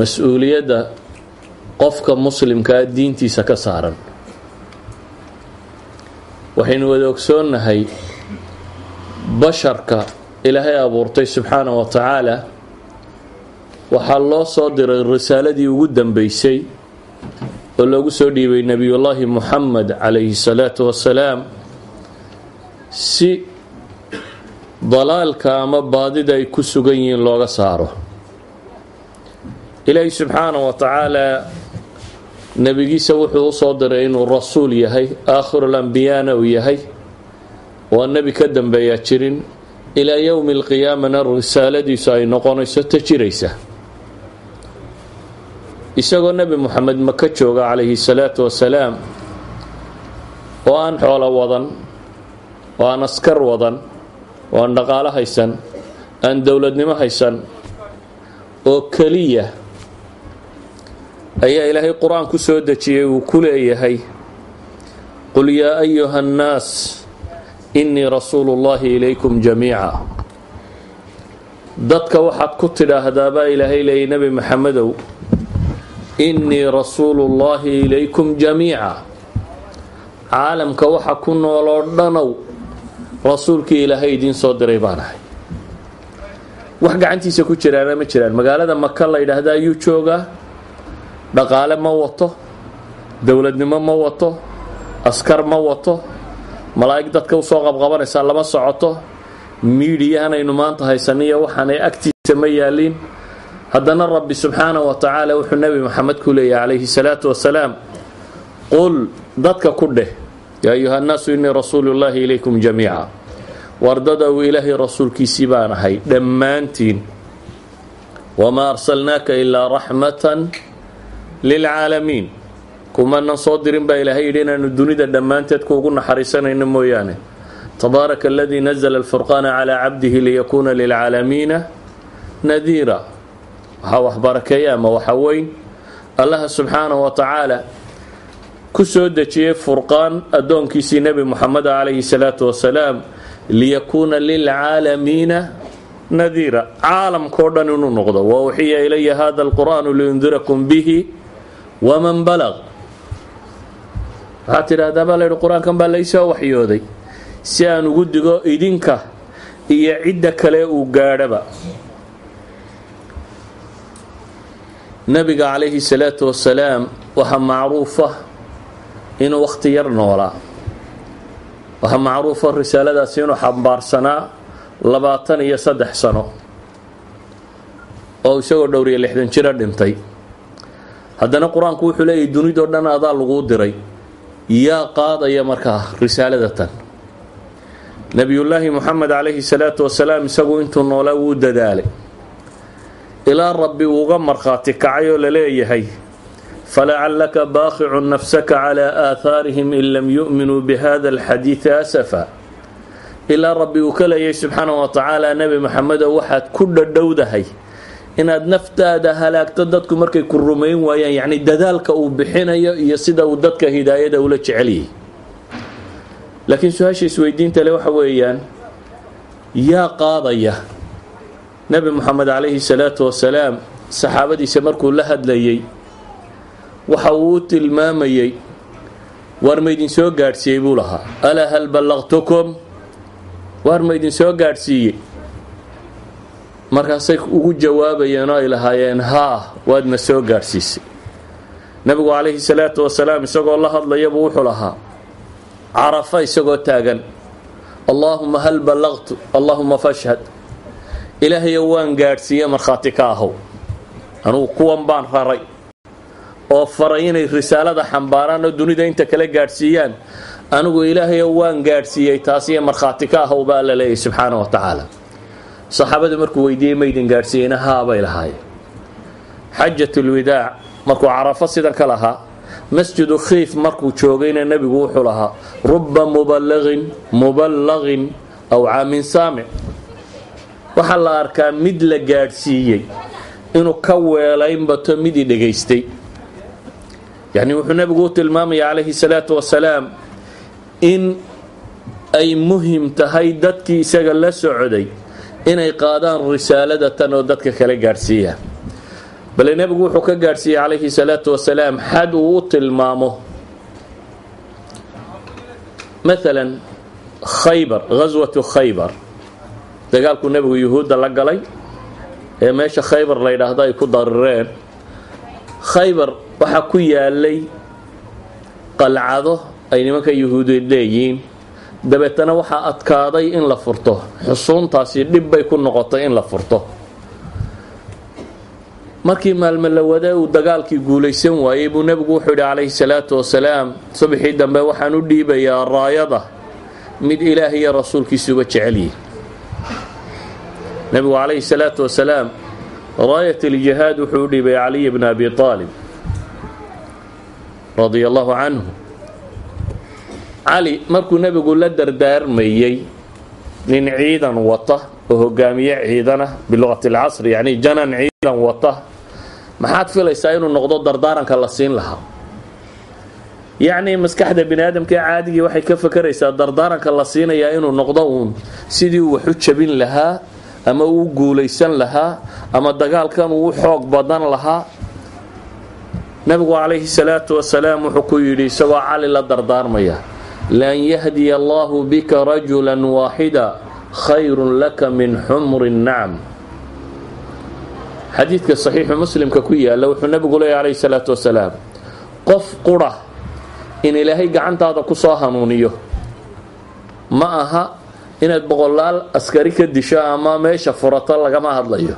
mas'uuliyadda qofka muslimkaa diintiisa ka saaran. Waxaynu wada ogsoonnahay basharka ilaahay abuurtay subxaana wa tacaala. Waxaa loo soo diray risaaladii ugu dambeysay oo loogu soo dhiibay nebiyullaahi muxamed calayhi salaatu wasalaam si dalaalka ama baadida ay ku sugan yihiin looga saaro ilaahi subxaana wa tacaala nebigiisa wuxuu u soo diray inuu rasuul yahay aakhirul ambiyana uu yahay. Waa nebi ka dambeeyaa jirin. Ilaa yowmi alqiyaamana risaaladiisu ay noqonayso ta jiraysa. Isagoo nebi moxamed maka jooga calayhi salaatu wasalaam oo aan xoolo wadan oo aan askar wadan oo aan dhaqaalo haysan aan dowladnimo haysan oo keliya ayaa ilaahay qur'aan ku soo dejiyey uu ku leeyahay. Qul yaa ayuha annaas innii rasuulu llaahi ilaykum jamiica. Dadka waxaad ku tidhaahdaa baa ilaahay leeyay nebi maxamedow innii rasuulu llaahi ilaykum jamiica. Caalamka waxa ku nooloo dhanow rasuulkii ilaahay idiin soo diray baan ahay. Wax gacantiisa ku jiraana ma jiraan? Magaalada maka la yidhaahda ayuu joogaa dhaqaale ma wato dowladnimo ma wato askar ma wato malaa'ig dadka u soo qabqabanaysaa lama socoto miidiyahanaynu maanta haysaniyo waxaanay agtiisa ma yaaliin haddana rabbi subxaana wa tacaala wuxuu nebi maxamed ku leeyahy calayhi salaatu wasalaam qul dadka ku dheh yaa ayuha nnaasu innii rasuulu llaahi ilaykum jamiica. Wardadow ilaahay rasuulkiisii baan ahay dhammaantiin wamaa arsalnaaka ilaa raxmatan lilcaalamiin. Kumanan soo dirin baa ilaahay yidhi inaanu dunida dhammaanteed kuugu naxariisanayno mooyaane. Tabaaraka aladii nazla alfurqaana calaa cabdihi liyakuuna lilcaalamiina nadiira. Waxaa wax barakeeya ama waxa weyn. Allaha subxaana wa tacaala ku soo dejiyey furqaan addoonkiisii nebi moxamed calayhi salaatu wasalaam liyakuuna lilcaalamiina nadiira. Caalamkao dhan inuu noqdo. Wa uxiya ilaya hada alqur'aanu liundirakum bihi waman balaq waxaad tidhaahdaa baa qur'aankan baa laysoo waxyooday si aan ugu digo idinka iyo cidda kale uu gaadhaba. Nabiga calayhi salaatu wasalaam waxaa macruufa inuu wakhti yar noolaa. Waxaa macruufa risaaladaasi inuu xambaarsanaa labaatan iyo saddex sano. Oo isagoo dhowriya lixdan jiro dhintay haddana qur'aanku wuxuu leeyahy dunidoo dhan adaa laguu diray yaa qaadaya markaa risaaladatan nebiyullaahi moxamed calayhi salaatu wasalaam isagu intuu noolaa wuu dadaalay. Ilaa rabbi uuga markhaati kacay oo la leeyahay falacallaka baaqicun nafsaka calaa aahaarihim in lam yu'minuu bihada alxadiidi asafa. Ilaa rabbi uu ka leeyahay subxaana wa tacaala nebi maxamedow waxaad ku dhadhowdahay inaad naftaada halaagto dadku markay ku rumayn waayaan yacni dadaalka uu bixinayo iyo sida uu dadka hidaayada ula jecelyahay laakiin su'aasha isweydiinta le waxa weeyaan yaa qaadaya. Nebi moxamed calayhi salaatu wasalaam saxaabadiisa markuu la hadlayay waxa uu u tilmaamayey waar ma idin soo gaadhsiiyey? buu lahaa. Alaa hal ballaqtukum? Waar ma idin soo gaadhsiiyey markaasay ugu jawaabayeen oo ay lahaayeen haa waadna soo gaadhsiisay. Nebigu calayhi salaatu wasalaam isagoo la hadlayabuu wuxuu lahaa carafa isagoo taagan allaahuma hal ballaqtu allaahuma fashhad ilaahayo waan gaadhsiiye markhaati ka ahow. Anugu kuwan baan raray oo faray inay risaalada xambaaraan oo dunida inta kale gaadhsiiyaan. Anigu ilaahayo waan gaadhsiiyey taasiyo markhaati ka ahow baa alla leeyahy subxaana wa tacaala saxaabadu markuu weydiiyey maydin gaadhsiiyeyna haabay lahaayeen. Xajatulwidaac markuu carafo sidan ka lahaa masjidu khiif markuu joogayna nebigu wuxuu lahaa ruba muballaqin muballaqin aw caamin saamic. Waxaa la arkaa mid la gaadhsiiyey inuu ka weelayn bato midii dhegaystay. Yacni wuxuu nebigu u tilmaamaya calayhi salaatu wasalaam in ay muhiim tahay dadkii isaga la socday inay qaadaan risaaladatan oo dadka kale gaadhsiiyaan bale nebigu wuxuu ka gaadhsiiyey calayhi salaatu wasalaam xad uu u tilmaamo. Maalan khaybar ghaswatu khaybar. Dagaalkuu nebigu yuhuudda la galay ee meesha khaybar la yidhaahdo ay ku darireen khaybar waxaa ku yaalay qalcado ay nimanka yuhuudeed leeyihiin dabeetana waxaa adkaaday in la furto. Xusuuntaasi dhib bay ku noqotay in la furto. Markii maalmo la wada uu dagaalkii guulaysan waayey buu nebigu wuxuu yidhi calayhi salaatu wasalaam subaxii dambe waxaan u dhiibayaa raayada. Mid ilaah iyo rasuulkiisuba jecelyihi nebigu calayhi salaatu wasalaam raayat aljihaad wuxuu u dhiibay caliy bna abi aalib radia allahu canhu cali markuu nebigu la dardaarmayey nin ciidan wata oo hogaamiye ciidana biluqati alcasri yacni janan ciidan wata maxaad filaysaa inuu noqdo dardaaranka la siin lahaa? Yacnii maskaxda bini aadamka ee caadigii waxay ka fakaraysaa dardaaranka la siinayaa inuu noqdo uun sidii uu wax u jabin lahaa ama uu guulaysan lahaa ama dagaalkan uu u xoog badan lahaa? Nabigu calayhi salaatu wasalaam wuxuu ku yidhi isagoo cali la dardaarmaya lan yahdiya allahu bika rajula waaxida khayrun laka min xumri nacam xadiidka saxiixu muslimka ku yaalla wuxuu nabigu leeya calayhi salaatu wasalaam qof qura in ilaahay gacantaada ku soo hanuuniyo ma aha inaad boqolaal askari ka disho ama meesha furato lagama hadlayo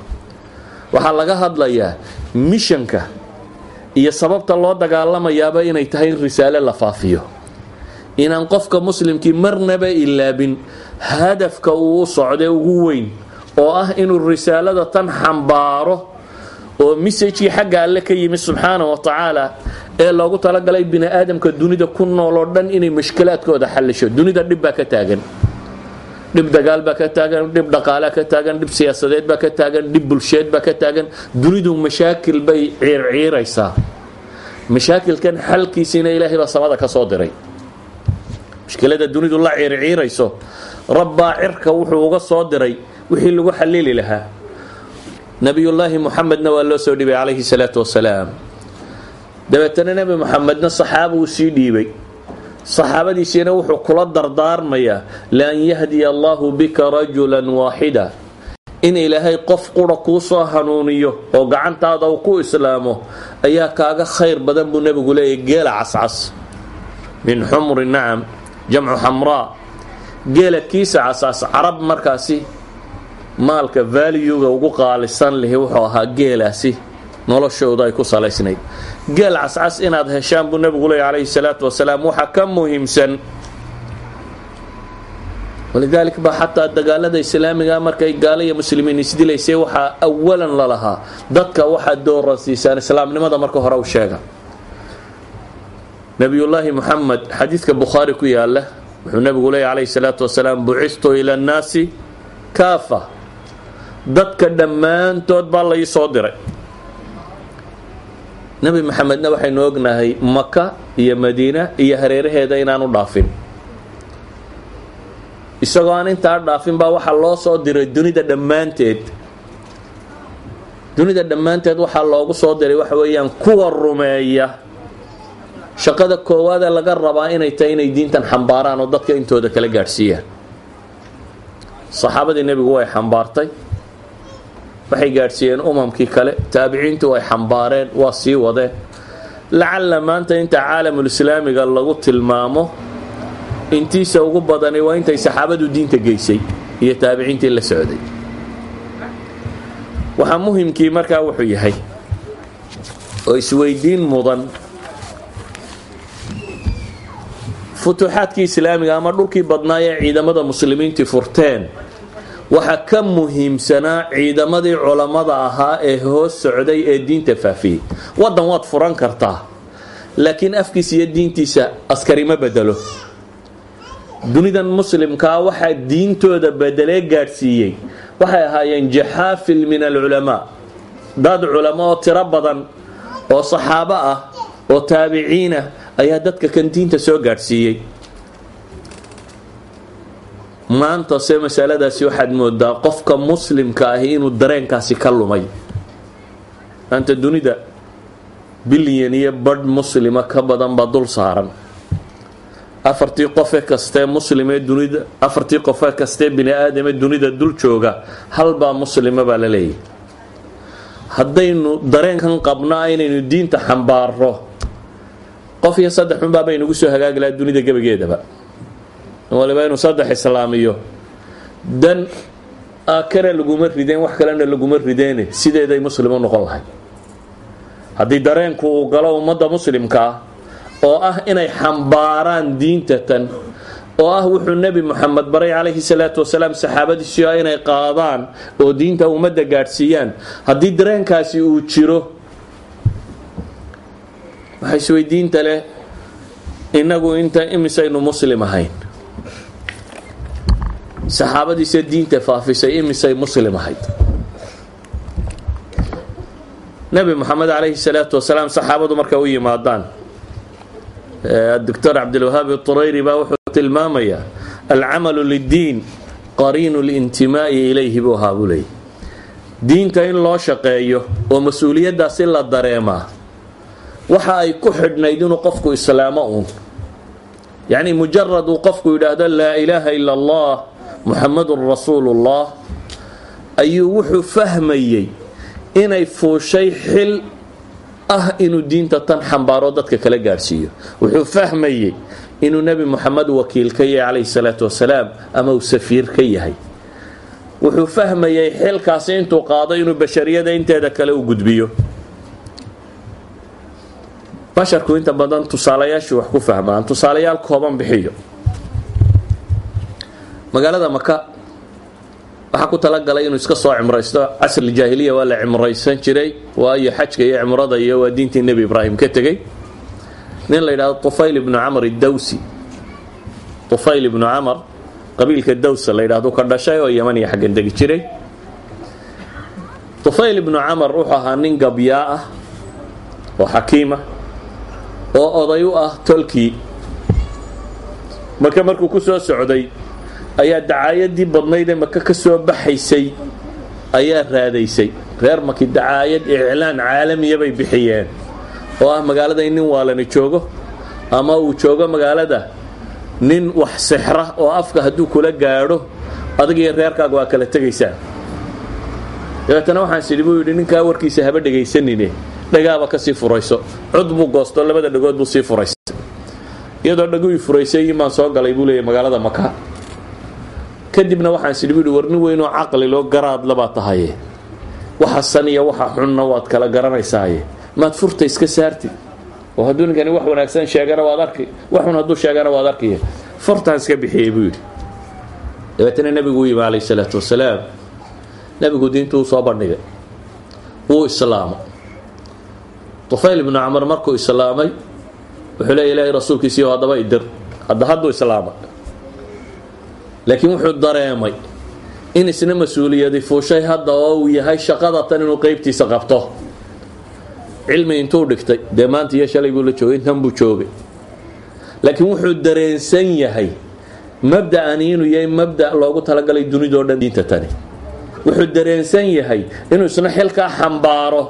waxaa laga hadlayaa mishanka iyo sababta loo dagaalamayaaba inay tahay in risaale la faafiyo inaan qofka muslimkii marnaba ilaabin hadafka uu socday ugu weyn oo ah inuu risaalada tan xambaaro oo misajkii xagga alle ka yimi subxaana wa tacaala ee loogu talagalay bini aadamka dunida ku nool oo dhan inay mashkilaadkooda xallisho. Dunida dhib baa ka taagan. Dhib dagaal baa ka taagan dhib dhaqaalaa ka taagan dhib siyaasadeed baa ka taagan dhib bulsheed baa ka taagan. Dunidu mashaakil bay ciirciiraysaa mashaakilkan xalkiisiina ilaahay baa samada ka soo diray mushkilada dunidu la ciirciirayso rabbaa cirka wuxuu uga soo diray wixii lagu xalili lahaa. Nebiyullaahi muxamedna waa loo soo dhiibay calayhi salaatu wasalaam. Dabeetana nebi muxamedna saxaaba uu sii dhiibay. Saxaabadiisiina wuxuu kula dardaarmayaa laan yahdiya allahu bika rajulan waaxida in ilaahay qof qura kuu soo hanuuniyo oo gacantaada uu ku islaamo ayaa kaaga khayr badan buu nebigu leeyahy geela cascas. Min xumri nacam jamcu xamraa geela kiisa cascas carab markaasi maalka valyuga ugu qaalisan lihi wuxuu ahaa geelaasi noloshooda ay ku salaysnayd. Geel cascas inaad heshaan buu nebigu leey calayhi salaatu wasalaam waxa ka muhiimsan walidaalika baa xataa dagaalada islaamiga markay gaalo iyo muslimiin isdilaysay waxaa awalan lalahaa dadka waxaad dooran siisaan islaamnimada marka hore u sheega nebiyullaahi muxamed xadiidka bukhaari ku yaalla wuxuu nebigu leey calayhi salaatu wasalaam bucistu ila annaasi kaafa. Dadka dhammaantood baa la ii soo diray. Nebi maxamedna waxaynu ognahay maka iyo madiina iyo hareeraheeda inaanu dhaafin. Isagoo aan intaa dhaafin baa waxaa loo soo diray dunida dhammaanteed. Dunida dhammaanteed waxaa loogu soo diray waxa weeyaan kuwa rumeeya shaqada koowaadee laga rabaa inay tahay inay diintan xambaaraan oo dadka intooda kala gaadhsiiyaan. Saxaabadii nebigu way xambaartay. Waxay gaadhsiiyeen umamkii kale. Taabiciintu way xambaareen waa sii wadeen. Lacalla maanta inta caalamulislaamiga lagu tilmaamo intiisa ugu badani waa intay saxaabadu diinta geysay iyo taabiciintii la socday. Waxaa muhimkii markaa wuxuu yahay oo isweydiin mudan futuuxaadkii islaamiga ama dhulkii badnaa ee ciidamada muslimiintii furteen. Waxaa ka muhiimsanaa ciidamadii culammada ahaa ee hoos socday ee diinta faafiyey. Waddan waad furan kartaa laakiin afkiisa iyo diintiisa askari ma bedelo. Dunidan muslimkaa waxaa diintooda bedelee gaadhsiiyey. Waxay ahaayeen jaxaafil min alculamaa dad culamo oo tiro badan oo saxaabo ah oo taabiciin ah ayaa dadka kan diinta soo gaadhsiiyey. Maanta se masaladaasi waxaad moodaa qofka muslimka ahi inuu dareenkaasi ka lumay. Maanta dunida bilyan iyo badh muslima ka badan baa dul saaran. Afartii qofe kastee muslimee dunida afartii qofe kastee bini aadamee dunida dul jooga halbaa muslima baa la leeyahy haddaynu dareenkan qabnaa inaynu diinta xambaarro qof iyo saddex unbaa baynugu soo hagaagi dunida gebageedaba. Waliba inuu saddex islaamiyo. Dan aakare laguma rideen wax kalena laguma rideene sideeday muslim u noqon lahay haddii dareenku uu galo ummadda muslimka oo ah inay xambaaraan diinta tan oo ah wuxuu nebi moxamed baray calayhi salaatu wasalaam saxaabadiisii inay qaadaan oo diinta ummadda gaadhsiiyaan haddii dareenkaasi uu jiro waxaa isweydiinta leh innagu inta imisaynu muslim ahayn. Saxaabadiisa diinta faafisay imisay muslim ahayd. Nebi moxamed calayhi salaatu wasalaam saxaabadu markay u yimaadaan doctor cabdilwahaab turayri baa wuxuu tilmaamayaa alcamalu liddiin qariinu lintimaa'i ilayhi buu ahaa buu leeyay diinta in loo shaqeeyo oo mas'uuliyaddaasi la dareemaa waxa ay ku xidhnayd inuu qofku islaamo uun. Yacni mujarad uu qofku yidhaahdo laa ilaaha ila allah muxamadun rasuulullah ayuu wuxuu fahmayey inay fuushay xil ah inuu diinta tan xambaaro dadka kala gaadhsiiyo. Wuxuu fahmayey inuu nebi moxamed wakiil ka yahay calayhi salaatu wasalaam ama uu safiir ka yahay. Wuxuu fahmayey xilkaasi intuu qaado inuu bashariyada inteeda kale u gudbiyo basharku inta badan tusaalayaashii wax ku fahmaan tusaalayaal kooban bixiyo. Magaalada maka waxaa ku talagalay inuu iska soo cimraysto casri jaahiliya waa la cimraysan jiray waayo xajka iyo cimrada iyo waa diintii nebi ibraahim ka tegey. Nin la yidhahdo tufayl ibnu camar idawsi tufayl ibnu camar qabiilka dawsa la yidhahdo ka dhashay oo yaman iyo xaggan degi jiray. Tufayl ibnu camar wuxuu ahaa nin gabyaa ah oo xakiima oo oday u ah tolkii. Maka markuu ku soo socday ayaa dacaayadii badnayd ee maka ka soo baxaysay ayaa raadaysay. Reer maki dacaayad iclaan caalamiya bay bixiyeen oo ah magaalada in nin waalani joogo ama uu joogo magaalada nin wax sixra oo afka hadduu kula gaadho adag iyo reerkaaga waa kala tegaysaa dabeetana waxaan sidhi buu yidhi ninkaa warkiisa haba dhegaysanine dhagaaba ka sii furayso. Cod buu goosto labada dhagood buu sii furaysay. Iyadoo dhaguii furaysay imaan soo galay buu leeyahy magaalada maka kadibna waxaan sidhi buu yidhi war nin weynoo caqli loo garaadla baa tahaye. Waxa san iyo waxa xunna waad kala garanaysaaye maad furta iska saartid oo hadduu ninkani wax wanaagsan sheegana waad arki wax xun hadduu sheegana waad arkiya furtaan iska bixiyey buu yidhi. Dabeetana nebigu u yimi calayhi salaatu wasalaam. Nebigu diintu uu soo bandhigay. Wuu islaamay tufayl ibnu camar markuu islaamay wuxuu leeya ilaahay rasuulkiisiiyo haddaba idir hadda hadduu islaamay laakiin wuxuu dareemay in isna mas'uuliyadi fuushay hadda oo uu yahay shaqada tan inuu qeybtiisa qabto. Cilmi intuu dhigtay dee iyo shalay buu la joogay intan buu joogay. Laakiin wuxuu dareensan yahay mabda'ani inuu yahay mabda loogu talagalay dunidao dhan diinta tani. Wuxuu dareensan yahay inuu isna xilkaa xambaaro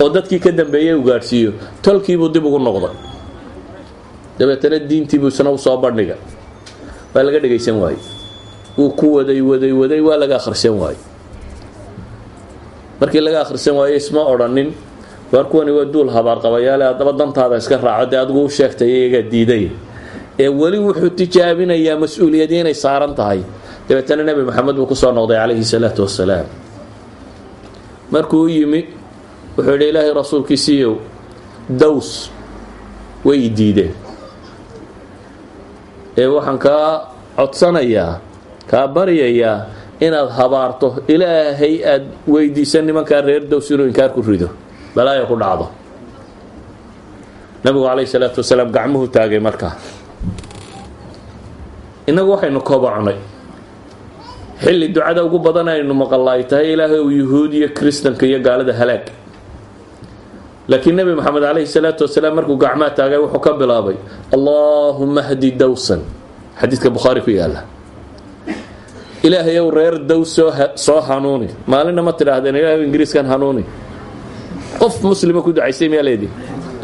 oo dadkii ka dambeeyey u gaadhsiiyo. Tolkiibuu dib ugu noqday. Dabeetana diintiibuu isna u soo bandhiga. Waa laga dhegaysan waaye wuu ku waday waday waday waa laga akhrisan waaye markii laga akhrisan waaye isma odhanin waar kuwani waa duul habaarqabayaale haddaba dantaada iska raaco dee adigu u sheegtay iyagaa diiday. Ee weli wuxuu tijaabinayaa mas'uuliyadii inay saaran tahay. Dabeetana nebi maxamed buu ku soo noqday calayhi salaatu wasalaam markuu u yimi wuxuu yidhi ilaahay rasuulkiisiiyow daws way diideen. Ee waxaan kaa codsanayaa kaa baryayaa inaad habaarto ilaahay aad weydiisan nimankaa reer dows inuu inkaar ku rido balaayo ku dhacdo. Nabigu calayhi salaatu wasalaam gacmuhu taagay markaa. Innagu waxaynu kobocnay xilli ducada ugu badan aynu maqalla ay tahay ilaahay uu yuhuud iyo kristanka iyo gaalada halaag laakiin nebi moxamed calayhi salaatu wasalaam markuu gacmaha taagay wuxuu ka bilaabay allaahuma hdi dowsan xadiidka bukhaari ku yaalla ilaahay ow reer dows soo hanuuni. Maalinna ma tidhaahdeen ilaahay ingiriiskan hanuuni. Qof muslima ku ducaystay miyaa leedii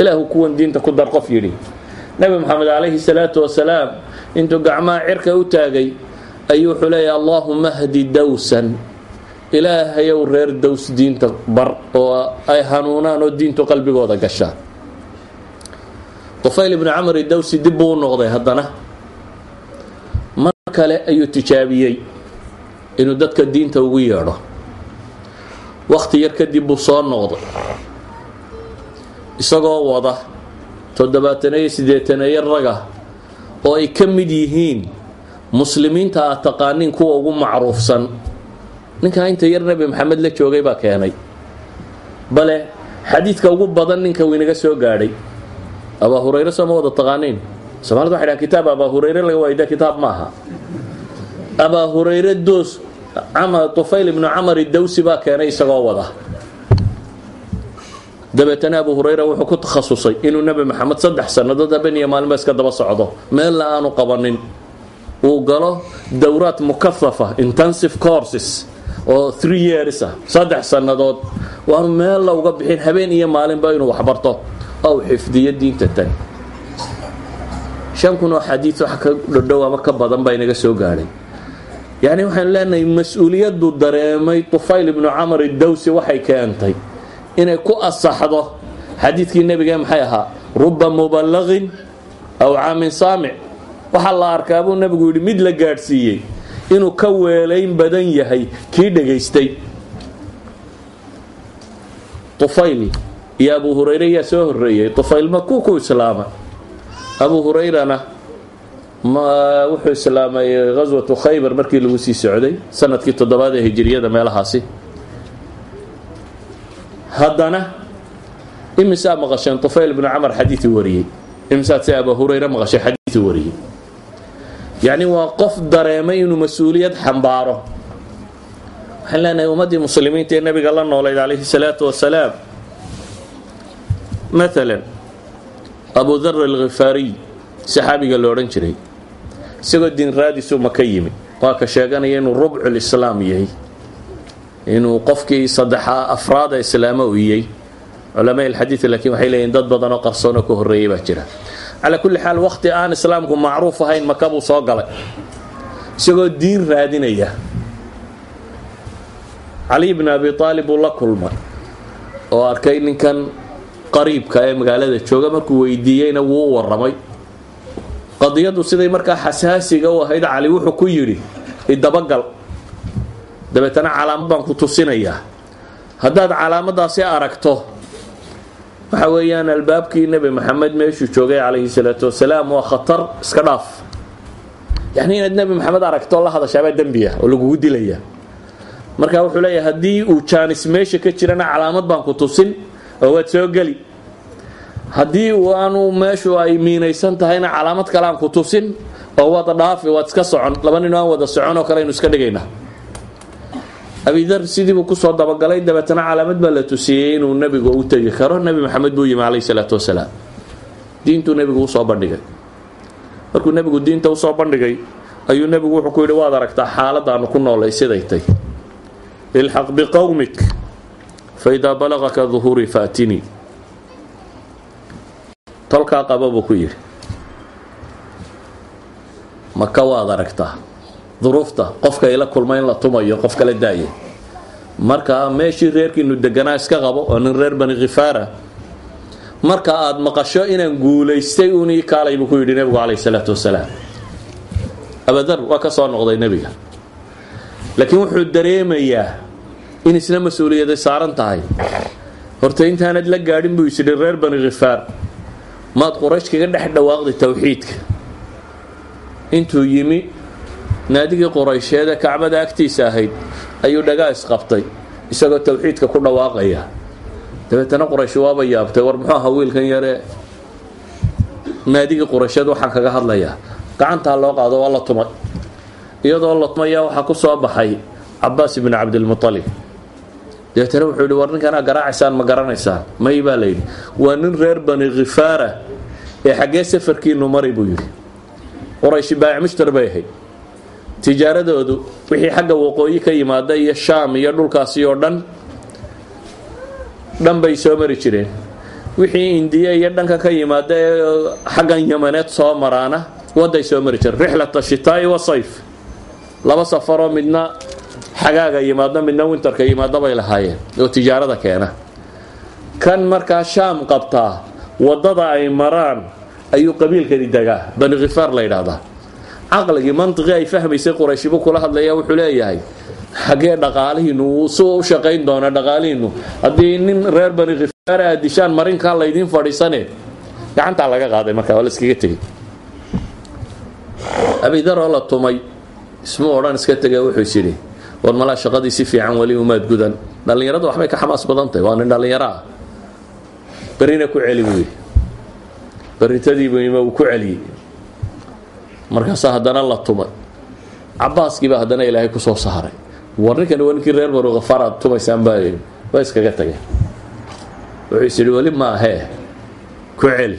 ilaahu kuwan diinta ku dar qof yidhi. Nebi moxamed calayhi salaatu wasalaam intuu gacmaha cirka u taagay ayuu wuxuu leeyahy allaahuma hdi dawsan ilaahayow reer dows diinta bar oo ay hanuunaan oo diintu qalbigooda gashaa. Tufayl ibnu camri dawsi dib buu u noqday haddana. Mar kale ayuu tijaabiyey inuu dadka diinta ugu yeedho. Wakhti yar kadib buu soo noqday. Isagoo wada toddobaataneeyo siddeetaneeyo raga oo ay ka mid yihiin muslimiinta aad taqaaniin kuwa ugu macruufsan ninkaa inta yar nebi maxamed la joogay baa keenay. Bale xadiidka ugu badan ninka inaga soo gaadhay abaa hurayre sooma wada taqaaniin? Soomaalida waxay dhahan kitaab abaa hurayre laga waayda kitaab maaha abaa hurayre doos tufayl ibnu camari dawsi baa keenay isagoo wada. Dabeetana abu hurayra wuxuu ku takhasusay inuu nebi maxamed saddex sannadood habeniya maalinba iska daba socdo. Meelna aanu qabanin. Uu galo dowraad mukahafa intensive courses oo three years ah saddex sannadood waanu meella uga bixin habeen iyo maalinba inuu waxbarto. Oo uu xifdiyo diinta tan. Shan kun oo wax ka dhodhow ama ka badan baa inaga soo gaadhay yacni waxaanu leenahay mas'uuliyaddu dareemay tufayl ibnu camar idawsi waxay keentay inay ku asaxdo xadiidkii nebiga maxay ahaa ruba muballaqin aw caamin saamic. Waxaa la arkaa buu nebigu mid la gaadhsiiyey inuu ka weelayn badan yahay kii dhegaystay. Tufayl iyo abu hurayre yaa soo horreeyey. Tufayl ma ku islaama? Abu hurayrana ma wuxuu islaamay ghaswatu khaybar markii lagu sii socday sannadkii toddobaad ee hijiriyada meelahaasi. Haddana imisaa maqasheen tufayl ibnu camar xadiii wariyey? Imisaad se abu hurayre maqashay xadiii wariyey yacni waa qof dareemay inuu mas'uuliyad xambaaro. Waxaan leenahay ummaddii muslimiinta ee nabiga la noolayd calayhi salaatu wasalaam maalan abu dar alkhifaariy saxaabiga lo odhan jiray isagoo diin raadisu maka yimi waa ka sheeganaya inuu rubculislaam yahay inuu qofkii saddexa afraada islaamo u iyey culamaa ilxadiid laakiin waxay leeyihiin dad badanoo qarsoonoo ka horreeyay baa jira calaa kulli xaal wakhti aan islaamku macruuf ahayn maka buu soo galay. Isagoo diin raadinaya. Cali bn abi aalib uu la kulmay oo arkay ninkan qariibka ee magaalada jooga. Markuu weydiiyeyna wuu waramay qadiyadu siday markaa xasaasiga u ahayd cali wuxuu ku yidhi idabagal dabeetana calaamad baan ku tusinayaa haddaad calaamadaasi aragto waxa weeyaan albaabkii nebi maxamed meeshuu joogay calayhi salaatu wasalaam waa khatar iska dhaaf. Yacni inaad nebi maxamed aragto la hadashaabaa dembiya oo lagugu dilaya. Marka wuxuu leeyahay haddii uu jaanis meesha ka jirana calaamad baan ku tusin oo waad soo geli. Haddii aanu meeshu ay miinaysan tahayna calaamad kale aan ku tusin oo waad dhaafi waad iska socon. Laba nin aan wada socon oo kale aynu iska dhigaynaa abidar sidiibuu ku soo dabagalay dabeetana calaamad baa la tusiyey inuu nebigu u tegi karo. Nebi maxamed buu yimi calayhi salaatu wasalaam. Diintuu nebigu u soo bandhigay. Markuu nebigu diinta u soo bandhigay ayuu nebigu wuxuu ku yidhi waad aragtaa xaaladaanu ku noolay siday tay ilxaq biqowmik faidaa balagaka duhuurii faatinii tolkaa qaba buu ku yidhi. Maka waad aragtaa duruufta qofka ila kulma in la tumayo qof kala daaya marka meeshii reerkiinu deganaa iska qabo oo nin reer bani khifaara marka aad maqasho inaan guulaystay unii kaalay buu ku yidhi nebigu calayh salaatu wasalaam. Abadar waa ka soo noqday nebiga. Laakiin wuxuu dareemayaa in isna mas'uuliyaday saaran tahay. Horta intaanad la gaadhin buu isidhi reer bani khifaar maad quraysh kaga dhex dhawaaqday towxiidka intuu yimi naadigii quraysheede kacbada agtiisa ahayd ayuu dhagaa isqabtay isagoo towxiidka ku dhawaaqaya. Dabeetana quraysh waaba yaabtay war muxuu ahaa wiilkan yare? Naadigii quraysheed waxaan kaga hadlayaa gacantaa loo qaado waa la tumay. Iyadoo la tumaya waxaa ku soo baxay cabaas ibni cabdilmualib dabeetana wuxuu yidhi war ninkanaa garaacaysaan ma garanaysaan? May baa layidhi waa nin reer bani khifaara ee xaggee safarkiinu maray buu yidhi. Qurayshi mushtar bay ahayd tijaaradoodu wixii xagga waqooyi ka yimaada iyo shaam iyo dhulkaasi oo dhan dhan bay soo mari jireen. Wixii indiya iyo dhanka ka yimaada ee xaggan yamaneed soo maraana waday soo mari jireen. Rixlat ashitaa'i wasayf laba safaroo midna xagaaga yimaado midna winterka yimaado bay lahaayeen oo tijaarada keena. Kan markaa shaam qabtaa waddada ay maraan ayuu qabiilkani degaa. Bani khifaar la yidhaahdaa caqligii mantiqii ay fahmaysay qurayshibu kula hadlaya wuxuu leeyahay xaggee dhaqaalihiinu suu u doona dhaqaalihiinu. Haddii nin reer bani khifaar aad dishaan marinkaa laydiin fadhiisane. Gacantaa laga qaaday markaa waa la iskaga tegey. Abidaroo la tumay ismu odhan iska tegay wuxuu is yidhi war malaa shaqadii si fiican weli umaad gudan dhallinyaradu waxbay ka xamaas badan tahay waa nin dhallinyaro ku celi buu yidhi. Berritadiibuima ku celiyey markaasaa haddana la tumay. Cabaaskiibaa haddana ilaahay ku soo saaray. War ninkani waa ninkii reer banu khafaar aad tumaysaan baa waa iskaga tageen wuxuu is yidhi weli ma ahee ku celi.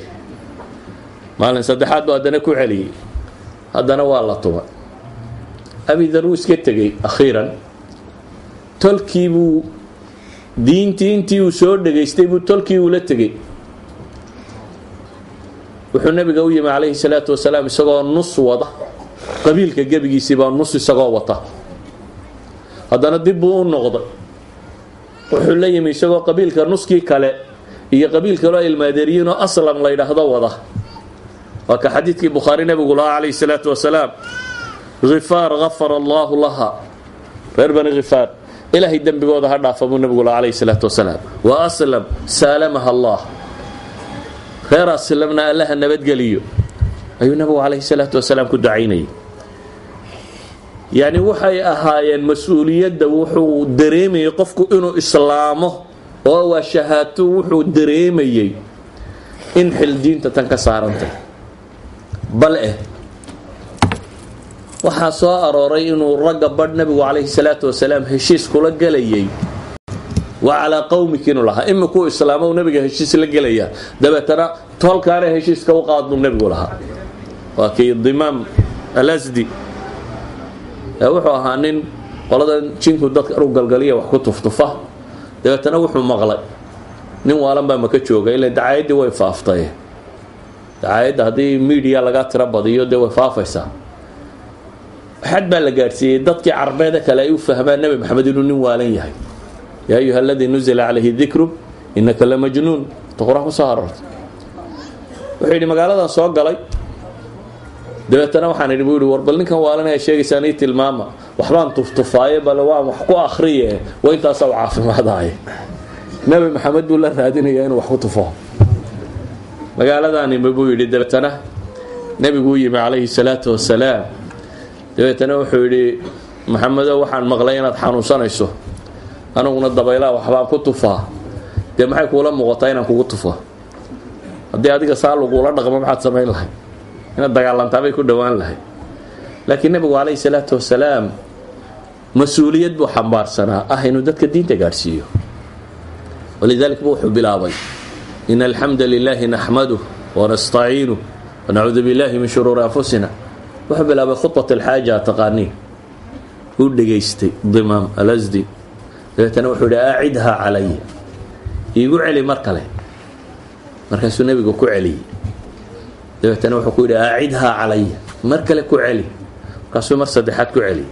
Maalin saddexaad buu haddana ku celiyey. Haddana waa la tumay. Abidar wuu iska tegey akhiiran. Tolkii buu diintii intii uu soo dhegaystay buu tolkii ula tegey wuxuu nabiga u yimi calayhi salaatu wasalaam isagoo nus wada. Qabiilka gebigiisiibaa nus isagoo wata. Haddana dib buu u noqday. Wuxuu la yimi isagoo qabiilka nuskii kale iyo qabiil kaloo ilmaadeeriyiinoo aslam la ydhaahdo wada. Waa ka xadiidkii bukhaari nabigu lahaa calayhi salaatu wasalaam khifaar gafara allaahu laha. Reer bani khifaar ilaahay dembigooda ha dhaafa buu nabigu lahaa calayhi salaatu wasalaam. Wa aslam saalamaha allah reer aslamna allaha nabadgeliyo. Ayuu nabigu calayhi salaatu wasalaam ku ducaynayay. Yacni waxay ahaayeen mas'uuliyadda wuxuu dareemayay qofku inuu islaamo oo waa shahaatu wuxuu dareemayey in xil diinta tan ka saarantay bal eh waxaa soo arooray inuu ragga badh nabigu calayhi salaatu wasalaam heshiis kula gelayay waa calaa qowmiki inuu lahaa. Imikuu islaamo u nabiga heshiis la gelaya dabeetana toolkaana heshiiska u qaad buu nebigu lahaa. Waa kii dimaam alasdi wuxuu ahaa nin qoladan jinku dadka u galgaliya wax ku tuftufa. Dabeetana wuxuu maqlay. Nin waalan baa maka jooga ila dacaayadii way faaftay. Dacaayadda haddii miidiya laga tiro badiyo dee way faafaysaa. Xad baa la gaadhsiiyey. Dadkii carbeeda kale ay u fahmaan nebi maxamed inuu nin waalan yahay yaa ayuha aladii nuzila calayhi dikru inaka la majnuun ta qur'aan ku soo aroortay wuxuu yidhi magaaladan soo galay. Dabeetana waxaan idhi buu yidhi war bal ninkan waalan ay sheegaysaan ii tilmaama. Waxbaan tuftufaaye bale waan wax ku akhriye. Waa intaasaa u caafimaadaay nebi maxamed buu la raadinayaa inuu wax ku tufo. Magaaladaanima buu yidhi dabeetana nebiguu yimi calayhi salaatu wasalaam. Dabeetana wuxuu yidhi maxamedo waxaan maqlay inaad xanuunsanayso aniguna dabaylaha waxbaan ku tufaa. Dee maxay kuula muuqataa inaan kugu tufo haddii adiga saa laguula dhaqmo maxaad samayn lahay inaad dagaalantaabay ku dhowaan lahay laakiin nebigu calayhi salaatu wasalaam mas'uuliyad buu xambaarsanaa ah inuu dadka diinta gaadhsiiyo. Walidalik bu wuxuu bilaabay in alxamda lilaahi naxmaduh wanastaciinuh wanacuudu billahi min shuruuri anfusina. Wuxuu bilaabay khudbat alxaaja taqaaniin. Uu dhegaystay dimaam alasdi dabeetana wuxuu yidhi aacidhaa calaya. Iigu celi mar kale. Markaasuu nebigu ku celiyey. Dabeetana wuxuu ku yidhi aacidhaa calaya. Mar kale ku celi. Markaasuu mar saddexaad ku celiyey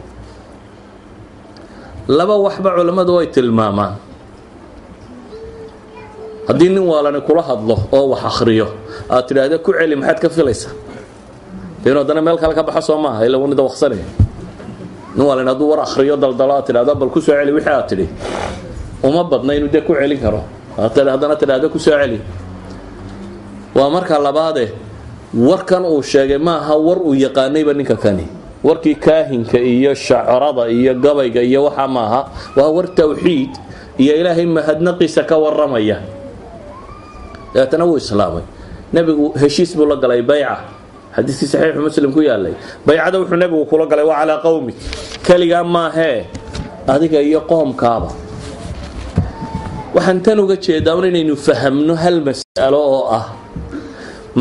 laba waxba culammadu way tilmaamaan. Haddii nin waalani kula hadlo oo wax akhriyo aad tidhaahda ku celi maxaad ka filaysaa? Dee inu haddana meel kale ka baxo soo maaha ila wani dawaqsanaya nin waalani hadduu war akhriyo daldalo aad bal ku soo celi wixii aad tidhi. Uma badna inuu dee ku celin karo. Haddana tidhaahdo ku soo celi. Waa marka labaade warkan uu sheegay maaha war uu yaqaanayba ninka kani. Warkii kaahinka iyo shacorada iyo gabayga iyo waxa maaha waa war tawxiid iyo ilaahay mahadnaqiisa ka waramaya dabeetana wuu islaamay. Nebigu heshiis buu la galay bayca xadiiskii saxiixu muslim ku yaalay. Baycada wuxuu nebigu kula galay waa calaa qowmi keligaa maahee adiga iyo qoomkaaba. Waxaan tan uga jeedaa un inaynu fahamno hal mas'alo oo ah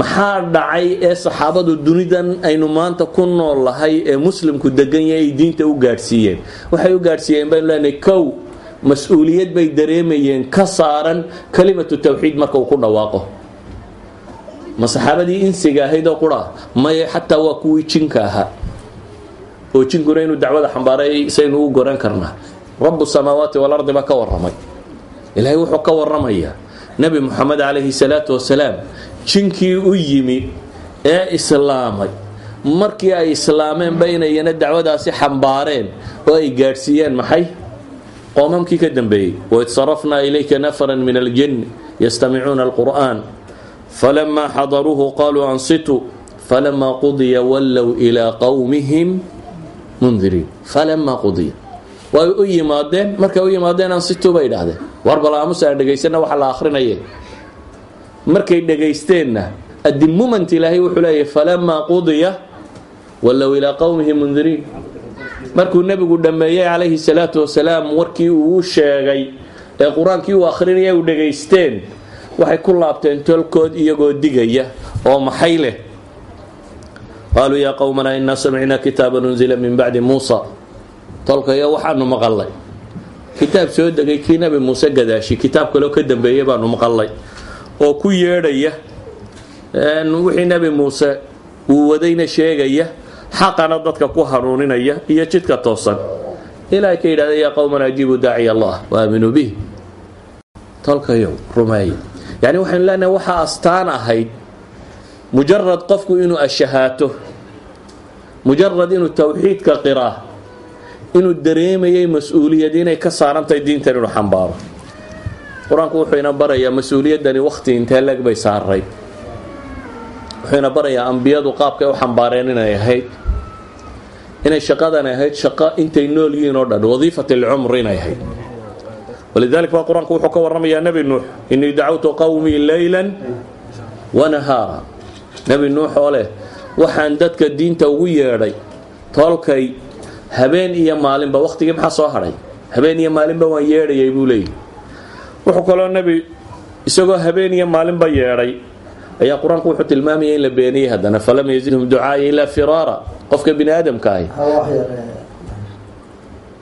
maxaa dhacay ee saxaabadu dunidan aynu maanta ku nool lahay ee muslimku degan yahay ay diinta u gaadhsiiyeen? Waxay u gaadhsiiyeen baynu leenahay kow mas'uuliyad bay dareemayeen ka saaran kalimatu tawxiid marka uu ku dhawaaqo ma saxaabadii insiga ahayd oo qura maye xataa waa kuwii jinka ahaa. Oo jinkuna inuu dacwada xambaaray saynu u goran karnaa rabu samaawaati walardi baa ka waramay ilaahay wuxuu ka waramayaa nebi moxamed calayhi salaatu wasalaam jinkii u yimi ee islaamay. Markii ay islaameenba inayna dacwadaasi xambaareen oo ay gaadhsiiyeen maxay? Qoomamkii ka dambeeyey waid sarafnaa ilayka nafaran min aljinni yastamicuuna alqur'an falamaa xadaruuhu qaluu ansituu falamaa qudiya wallow ilaa qowmihim mundiriin falamaa qudiya way u yimaadeen markay u yimaadeen ansitu bay idhaahdeen war bal aamus aan la akhrinaye markay dhagaysteenna addi moment ilaahay wuxuu leeyahy falamaa qudiya wallow ilaa qowmihi mundiriin markuu nebigu dhammeeyey calayhi salaatu wasalaam warkii uu sheegay ee qur'aankii uu akhrinaya u dhagaysteen waxay ku laabteen tolkood iyagoo digaya oo maxay leh? qaaluu yaa qowmanaa inaa samicnaa kitaaban unzila min bacdi muusa. Tolkayo waxaanu maqalay kitaab soo degay kii nebi muuse gadaashi kitaab kaloo ka dambeeyey baanu maqalay oo ku yeedhaya wixii nebi muuse uu wadayna sheegaya xaqana dadka ku hanuuninaya iyo jidka toosan. Ilaahay ka yidhahda yaa qowman ajiibuu daaciy allah waaminuu bih tolkayow rumeey yacni waxaynu leenahay waxaa astaan ahayd mujarad qofku inuu ashahaato mujarad inuu towxiidka qiraa inuu dareemayay mas'uuliyad inay ka saarantahay diintan inuu xambaaro. Qur'aanku wuxuu ina barayaa mas'uuliyaddani wakhti intee leeg bay saaray wuxuu ina barayaa ambiyadu qaabkay u xambaareen inay ahayd inay shaqadan ahayd shaqo intay nool yihiin oo dhan wadiifat alcumr inay ahayd walidalik baa qur'aanku wuxuu ka warramayaa nebi nuux inii dacawtu qowmii leylan wanahaara nebi nuux oo leh waxaan dadka diinta ugu yeedhay toolkay habeen iyo maalinba. Wakhtigii maxaa soo hadhay? Habeen iyo maalinba waan yeedhayay buu leeyahy wuxuu kaloo nebi isagoo habeen iyo maalinba yeedhay ayaa qur'aanku wuxuu tilmaamaya in la beeniyey haddana falam yazidhum ducaaya ilaa firaara. Qofka bini aadamka ahi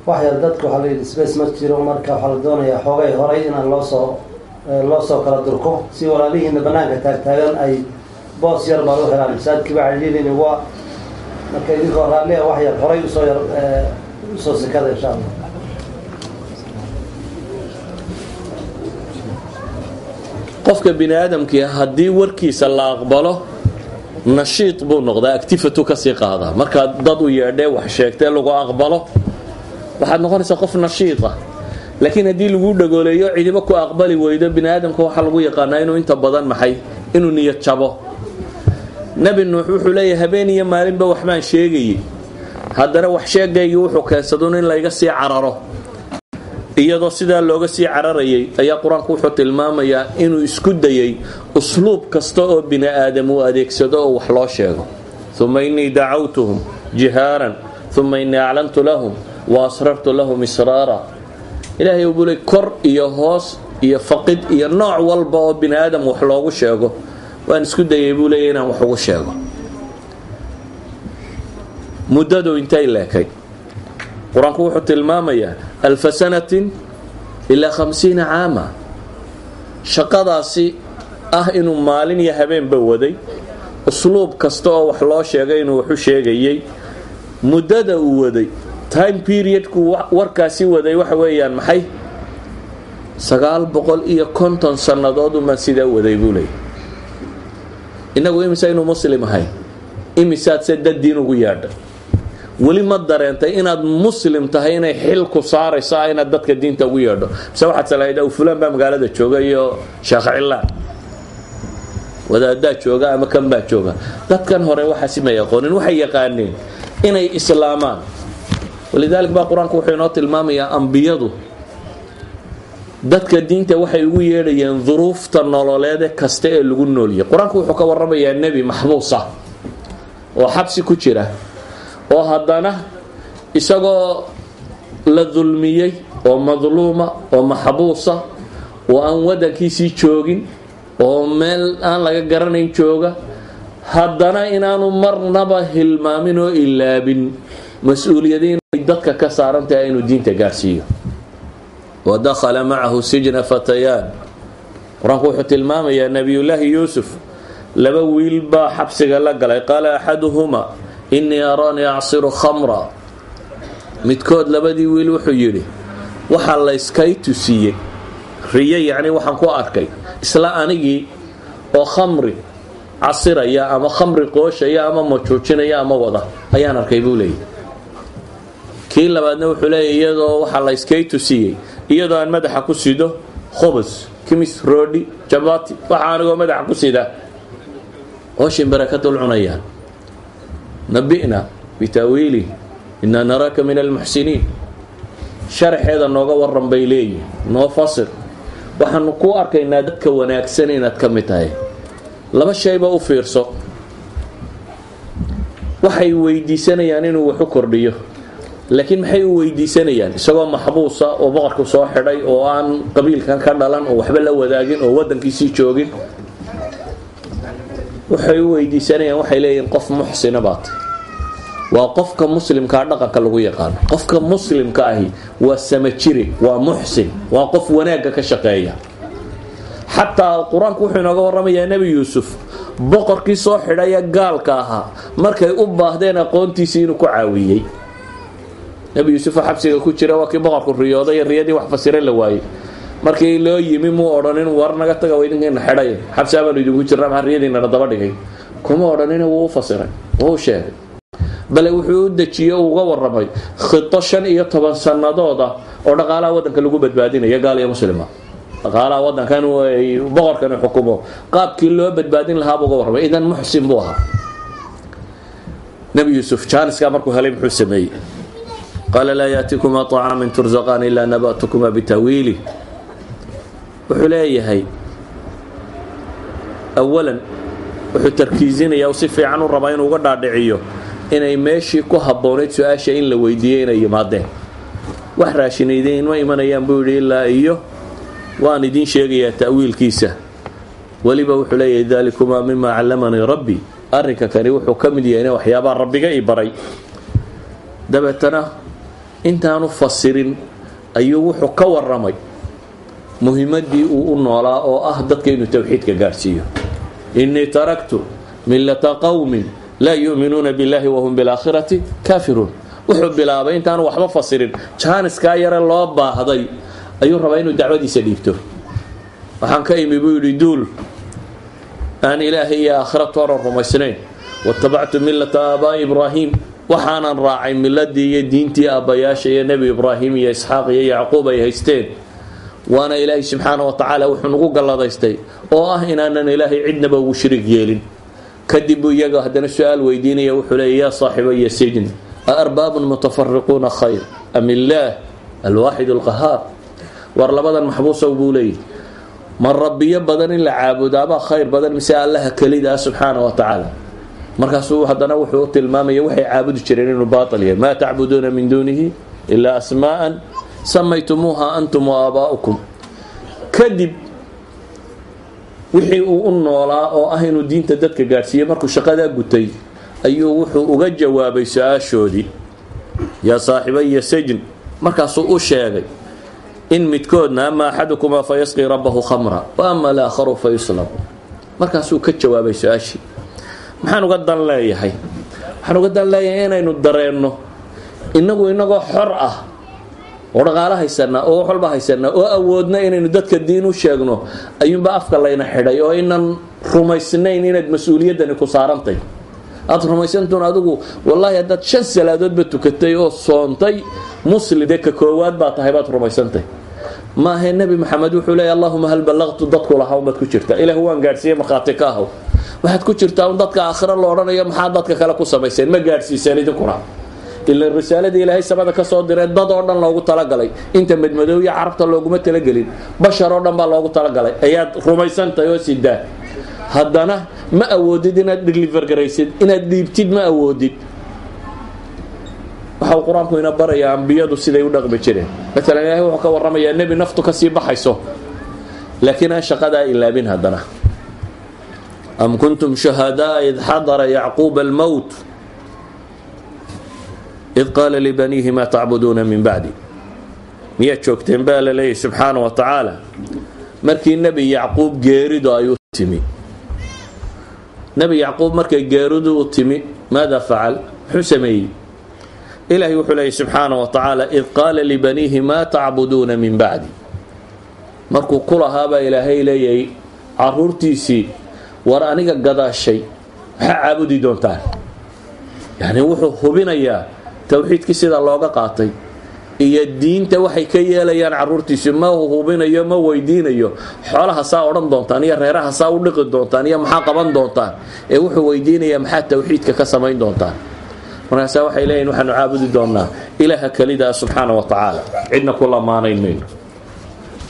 wax yar dadka waxaa layidhi space ma jiro marka waxaa la doonayaa xoogay horay inaan loo soo loo soo kala durko. Si walaalihiina banaanka taagtaagan ay boos yar baa u helaan. Masaajidkii baa celiilin waa marka idinkoo raallia wax yar horay u soo yar u soo sekada insha allah qofka bini haddii warkiisa la aqbalo nashiid buu noqdaa actifatu ka sii qaadaa markaad dad u yeedhee wax sheegtee lagu aqbalo waxaad noqonaysaa qof nashiida laakiin haddii laguu dhagooleeyo cidiba ku aqbali weydo bini aadamka waxaa lagu yaqaanaa inuu inta badan maxay inuu niyad jabo. Nebi nuux wuxuu leeyahay habeen iyo maalinba waxbaan sheegayey. Haddana wax sheegaygii wuxuu keensadun in layga sii cararo. Iyadoo sidaa looga sii cararayay ayaa qur'aanku wuxuu tilmaamayaa inuu isku dayay usluub kasta oo bini aadam uu adeegsado oo wax loo sheego. Uma innii dacawtuhum jihaaran uma innii aclantu lahum wa asrartu lahum israara ilaahay buu leey kor iyo hoos iyo faqid iyo nooc walba oo bini aadam wax loogu sheego. Waan isku dayay buu leeya inaan wax ugu sheego. Muddadu intay leekay. Qur'aanku wuxuu tilmaamayaa alfa sanatin ilaa hamsiina caama. Shaqadaasi ah inuu maalin iyo habeenba waday. Usluub kasta oo wax loo sheegay inuu waxu sheegayey. Muddada uu waday time periodku warkaasi waday waxa weeyaan maxay? Sagaal boqol iyo konton sannadood umaan sidaa waday buu leeyay innagu imisa inuu muslim ahay. Imisaad se dad diin ugu yaadha. Weli ma dareentay inaad muslim tahay inay xil ku saarayso inaad dadka diinta ugu yeedho. Mise waxaad salahayd aw fulaan baa magaalada jooga iyo sheekh cilaan wadaadaa jooga ama kan baa jooga. Dadkan hore waxaasi may aqoonin waxay yaqaaneen inay islaamaan walidaalik baa qur'aanku wuxuu inoo tilmaamayaa ambiyadu. Dadka diinta waxay ugu yeedhayeen duruufta nololeede kasta ee lagu nooliyay qur'aanku wuxuu ka waramayaa nebi maxbuusa oo xabsi ku jira oo haddana isagoo la dulmiyey oo madluuma oo maxbuusa oo aan wadankiisii joogin oo meel aan laga garanayn jooga. Haddana inaanu marnaba hilmaamin oo ilaabin. Mas'uuliyadi inay dadka ka saarantahay inuu diinta gaarsiiyo. Wadakhala macahu sijna fatayaan. Qur'aanku wuxuu tilmaamayaa nebiyullaahi yuusuf laba wiil baa xabsiga la galay. Qaala axaduhuma innii araanii acsiru khamra. Midkood labadii wiil wuxuu yidhi waxaa layskay tusiiyey riyo yacni waxaan ku arkay isla anigii oo khamri casiraya ama khamri qooshaya ama majuujinaya ama wada. Ayaan arkay buu leeyay kii labaadna wuxuu leeyahy iyadoo waxaa layskay tusiiyey iyadoo aan madaxa ku sido khubus kimis roodhi jabati waxa anigoo madaxa ku sida ooshin barakadul cunayaan. Nabi'na bitaawiilih inaa naraaka min almuxsiniin sharaxeeda nooga waran bay leeyihiin noo fasir. Waxaanu ku arkaynaa dadka wanaagsan inaad ka mid tahay. Laba shayba u fiirso. Waxay weydiisanayaan inuu wax kordhiyo laakiin maxay u weydiisanayaan? Isagoo maxbuusa oo boqorku soo xidhay oo aan qabiilkan ka dhalan oo waxba la wadaagin oo wadankiisii joogin? Waxay u weydiisanayaan waxay leeyihiin qof muxsina baat waa qofka muslimkaa dhaqanka lagu yaqaano qofka muslimka ahi waa samajire waa muxsin waa qof wanaagga ka shaqeeya. Xataa qur'aanku wuxuu inooga warramayaa nebi yuusuf boqorkii soo xidhaya gaalka ahaa markay u baahdeen aqoontiisii inuu ku caawiyey nebi yuusufoo xabsiga ku jira waa kii boqorku riyooday riyadii wax fasira la waayey. Markii loo yimi muu odhanin war naga taga idinkiina xidhay. Xabsi abaanu idinku jirna maxaa riyadiinana daba dhigay. Kuma odhanina wuu u fasiray wuu u sheegay wuxuu u dejiye uga waramay khito shan iyo toban sanadooda oo dhaqaalaha wadanka lagu badbaadinaya gaal iyo muslima. Dhaqaalaha wadankan boqorkan xukumo. Qaabkii loo badbaadin lahaabuu uga warramay. Idan muxsin buu ahaa. Nebi yuusuf jaaniska markuu helay muxuu sameeyey qaala laa yaatikumaa طacaamin tursaqaan ilaa naba'tukuma bitaawiilih wuxuu leeyahay awalan wuxuu tarkiisinaya si fiican u rabaa inuu uga dhaadhiciyo inay meeshii ku habboonayd su'aasha in la weydiiyey inay yimaadeen wax raashinayday inma imanayaan buu yidhi ilaa iyo waan idiin sheegayaa ta'wiilkiisa weliba wuxuu leeyahay dalikumaa mima callamanii rabbi arrinka kani wuxuu ka mid yahay waxyaabaa rabbiga i baray dabeetana intaanu fasirin ayuu wuxuu ka waramay muhimadii uu u noolaa oo ah dadka inuu towxiidka gaadhsiiyo innii taraktu millata qowmin laa yu'minuuna billahi wahum bilaakhirati kaafiruun. Wuxuu bilaabay intaanu waxba fasirin jaaniskaa yare loo baahday. Ayuu rabaa inuu dacwadiisa dhiibto. Waxaan ka imi buu yidhi duul aan ilaahay iyo aakhiratu oran rumaysnayn. Watabactu millata aabaa'i ibraahim waxaanan raacay miladii iyo diintii aabbayaasha iyo nebi ibraahim iyo isxaaq iyo yacquub ay haysteen. Waana ilaahay subxaana wa tacaala wuxuu nagu galladaystay oo ah inaanan ilaahay cidnaba ugu shirig yeelin. Kadib buu iyaga haddana su'aal weydiinaya wuxuu leeyay yaa saaxibaya sijn aarbaabun mutafariquuna khayr am illaah alwaaxid alqahaar? War labadan maxbuusow buu leeyahy ma rabbiyo badan in la caabudaabaa khayr badan mise allaha kelida ah subxaana wa tacaala markaasuu haddana wuxuu tilmaamaya waxay caabudi jireen inuu baail yahay. Maa tacbuduuna min duunihi ilaa asmaa'an samaytumuuha antum wa aabaa'ukum kadib wixii uu u noolaa oo ah inuu diinta dadka gaadhsiiyey markuu shaqadaa gutay ayuu wuxuu uga jawaabay su'aashoodii. Yaa saaxibaya sajn markaasuu u sheegay in midkoodna ama axadukumaa fa rabbahu khamra wa ama alaakharu fa markaasuu ka jawaabay su'aashii maxaan uga dan leeyahay? Waxaan uga dan leeyahay inaynu dareenno. Inagu inagoo xor ah. Oo dhaqaalo haysanaa oo wax walba haysanaa oo awoodna inaynu dadka diin u sheegno. Ayuunba afka layna xidhay oo inan rumaysnayn inaad mas'uuliyaddani ku saarantay. Aada rumaysantuun adigu wallaahi haddaad shan salaadoodba tukatay oo soontay muslim dee ka koowaad baa tahay baad rumaysantay. Maahe nebi maxamed wuxuu leeya allahuma hal ballaqtu dadku lahaa unbaad ku jirtaa. Ilaah waan gaadhsiiyey markhaati ka ahaw waxaad ku jirtaa un dadka aakhiro la odhanayo maxaa dadka kale ku samayseen? Ma gaadhsiiseen idinkuna ila risaaladii ilaahay samada ka soo diree dad oo dhan loogu talagalay. Inta madmadow iyo carabta looguma talagelin. Bashar oo dhan baa loogu talagalay. Ayaad rumaysantahay oo sidaa haddana ma awoodid inaad deliver garaysid inaad dhiibtid ma awoodid. Waxau qur'aanku ina barayaa ambiyadu siday u dhaqmi jireen. Maalan ilaahay wuxuu ka warramayaa nebi naftu ka sii baxayso. Laakiin aan shaqadaa ilaabin haddana am kuntum shuhadaa id xadara yacquuba almowt id qaala libaniihi maa tacbuduuna min bacdi miyaad joogteen baa la leeyahy subxaana wa tacaala markii nebi yacquub geeridu ay u timi nebi yacquub markay geeridu u timi maada facal muxuu sameeyey ilaahay wuxuu leeyay subxaana wa tacaala id qaala libaniihi maa tacbuduuna min bacdi markuu ku lahaabaa ilaahay leeyahay caruurtiisii war aniga gadaashay. Maxaa caabudi doontaan yacni wuxuu hubinayaa towxiidkii sida looga qaatay. Iyo diinta waxay ka yeelayaan caruurtiisi ma hubinayo ma weydiinayo. Xoolaha saa odhan doontaan iyo reeraha saa u dhiqi doontaan iyo maxaa qaban doontaan. Ee wuxuu weydiinayaa maxaa towxiidka ka samayn doontaan. Markaasaa waxay leeyihiin waxaanu caabudi doonnaa ilaaha kelidaa subxaana wa tacaala. Cidna ku lamaanayn mayno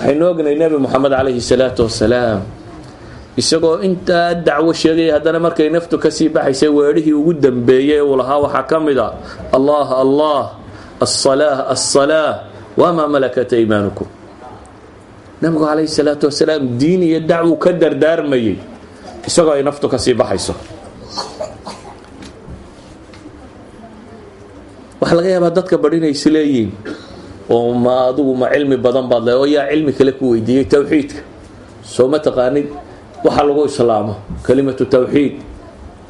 waxaynu ognay nebi moxamed calayhi salaatu wasalaam isagoo intaa dacwo sheegaya haddana markay naftu ka sii baxaysay weedhihii ugu dambeeyey uu lahaa. Waxaa ka mid a allah allah asalaa asalaa wamaa malakat aymaanukum. Nabigu calayhi salaatu wasalaam diin iyo dacwu ka dardaarmayay isagoo ay naftu ka sii baxayso. Waxaa laga yaabaa dadka badhinay is leeyihiin oo ma adigu ma cilmi badan baad le oo yaa cilmi kale ku weydiiyey towxiidka soo ma taqaanid waxa lagu islaamo kalimatu towxiid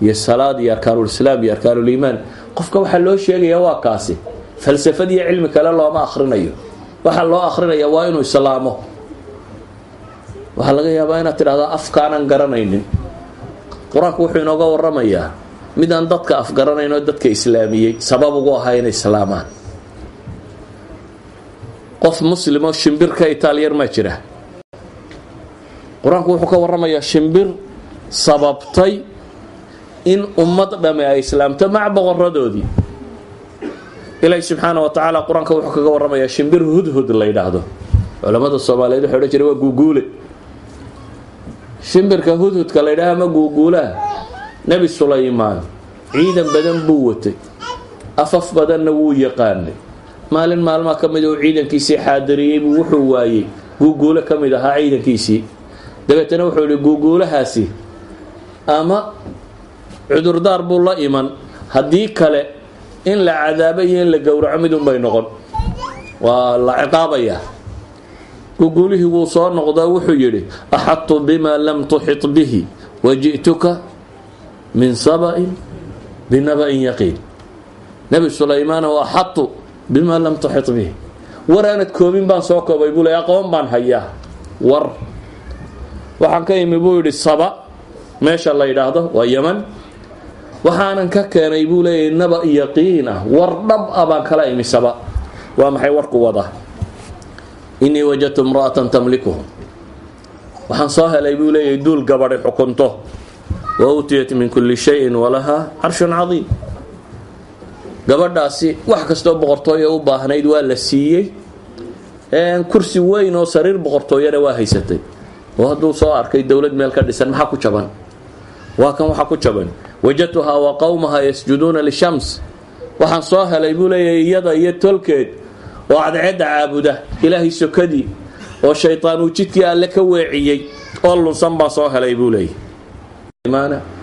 iyo salaad iyo arkaanulislaam iyo arkaanuliimaan qofka waxaa loo sheegaya waa kaasi. Falsafad iyo cilmi kale looma akhrinayo. Waxaa loo akrinaya waa inuu islaamo. Waxaa laga yaabaa inaad tidhahdaa afkaanan garanaynin. Qur'aanku wuxuu inooga waramayaa midaan dadka afgaranayn oo dadka islaamiyey sabab ugu ahaa inay islaamaan. Qof muslimoo shimbir ka itaalyar maa jira qur'aanku wuxuu ka waramayaa shimbir sababtay in ummad dhamme ay islaamto maca boqoradoodii ilaahi subxaana wa tacaala qur'aanka wuxuu kaga waramayaa shimbir hudhud la yidhaahdo. Culammada soomaaliyeed waxay odhan jire waa guuguule. Shimbirka hudhudka la yidhaha ma guuguulaha nebi sulaymaan ciidan badan buu watay. Afaf badanna wuu yaqaanay. Maalin maalmaa ka mid uu ciidankiisii xaadiriyey buu wuxuu waayey. Guuguule ka mid ahaa ciidankiisii dabeetana wuxuu yihi guuguulahaasi ama cudurdaar buu la iman. Haddii kale in la cadaabo iyo in la gowraco midunbay noqon. Waa la ciqaabayaa. Guguulihii wuu soo noqdaa wuxuu yidhi axadtu bima lam tuxit bihi waji'tuka min saba'in binaba'in yaqiin. Nebi sulaymaan oo axadtu bima lam tuxit bihi. War aanad koobin baan soo koobay buu le aqoon baan hayaa. War waxaan ka imi buu yidhi saba. Meesha la yidhaahdo waa yaman waxaanan ka keenay buu leeyahy naba yaqiin ah war dhab a baan kala imi saba. Waa maxay warku wada? Inii wajadtu imra'atan tamlikuhum waxaan soo helay buu leeyahay duul gabadhay xukunto. Wa uutiyat min kulli shayin walahaa carshun cadiim. Gabadhaasi wax kastoo boqortooya u baahnayd waa la siiyey. Kursi weyn oo sariir boqortooyana waa haysatay oo hadduu soo arkay dowlad meel ka dhisan maxaa ku jaban waa kan waxaa ku jaban wajadtuhaa wa qowmaha yasjuduuna lishams waxaan soo helay buu leeyahay iyada iyo tolkeed oo cadceedda caabuda ilaahay sokadii oo shaytaan uu jidkii alle ka weeciyey oo lunsan baan soo helay buu leeyahy